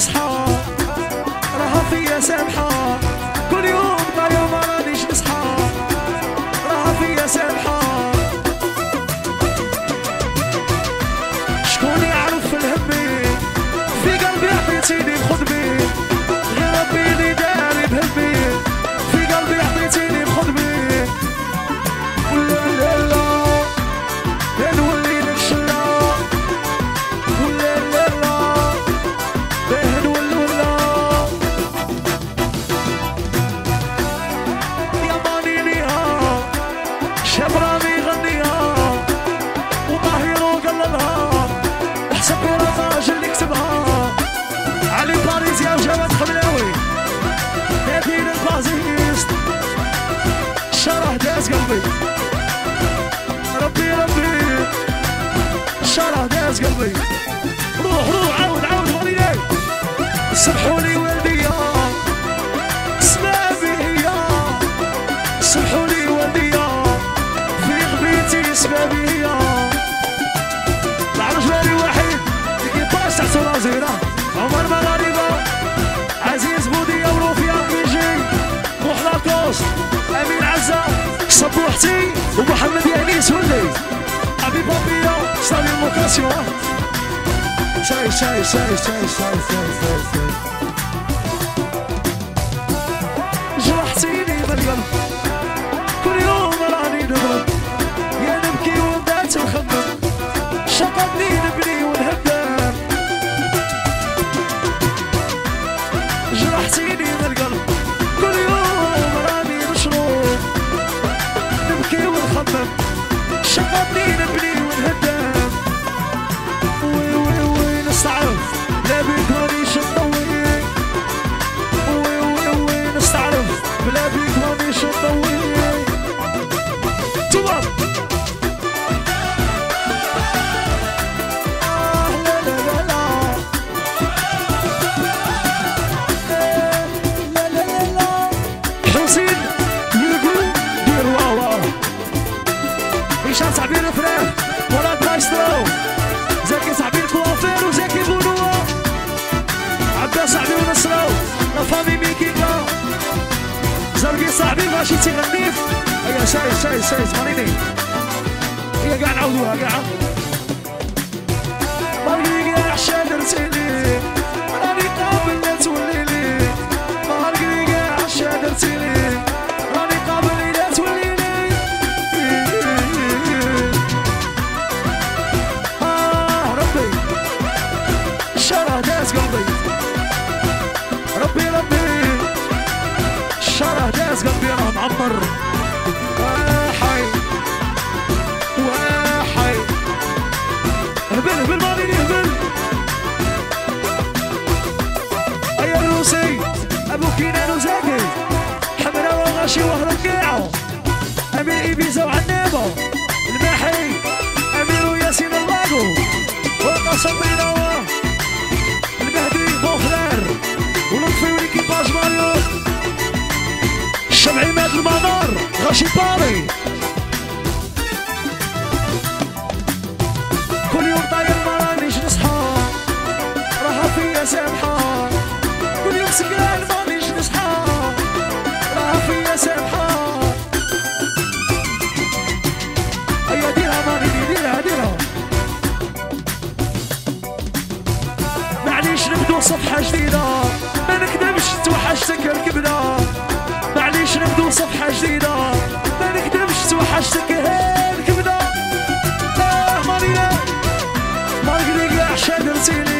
يصحى راه فيا سامحة. صحوا لي والدي يا اسمع بي يا. صحوا لي والدي في قبيلتي اسمع بي يا. العرج بالي واحد اللي باش تحت رازيرة عمر مغاربة عزيز بودية وروفيا كيجي محلاكوس أمين عزة صبوحتي ومحمد يانيس ولي أبي بابيا سلام الموكاسيون شاي شاي شاي شاي شاي شاي شاي شاي. جرحتيني بالقلب. كل يوم راني نضرب يا نبكي وبدات نخمم شقتني نبني ونهدم جرحتيني بالقلب. كل يوم راني مشروب. نبكي ونخمم شقتني نبني حبيب رشيد سير هيا سايس سايس سايس مريني هيا قاعد نعاودوها قاعد مريني قاعد عشان هبل هبل مالي هبل أيا الروسي ابو كينان وزاكي حمرا وغاشي وهرب قيعو أمير إيبيزا وعنابه الماحي أمير وياسين اللاقو وقسم بينوا المهدي بوفلار ولطفي وليكيباج ماريو. الشمعي مات المنار. غاشي باري. نبدو صفحة جديدة. ما نكذبش توحشتك الكبدة معليش نبدو صفحة جديدة. ما نكذبش توحشتك ركبنا آه مارينا مارينا عشان نسيني.